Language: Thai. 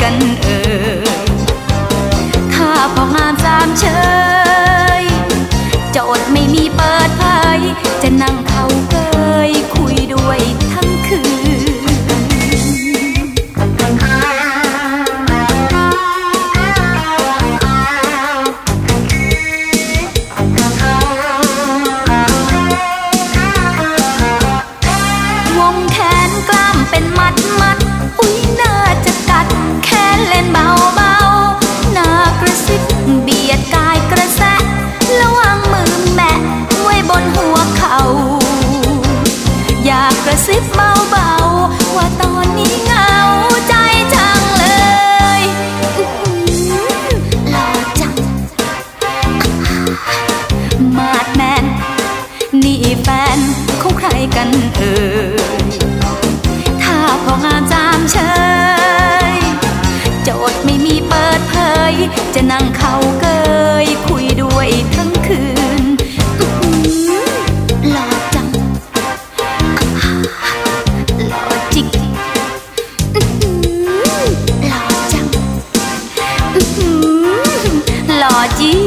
กันเอ่ยข้าพองามสามเชยจะอดไม่มีเปิดเผยจะนั่งเขาเกยคุยด้วยทั้งคืนวงแขนกล้ามเป็นมัด ของอาจารย์เชยโจทย์ไม่มีเปิดเผย จะนั่งเข่าเกย คุยด้วยทั้งคืนหล่อจังหล่อจิกหล่อจังหล่อจี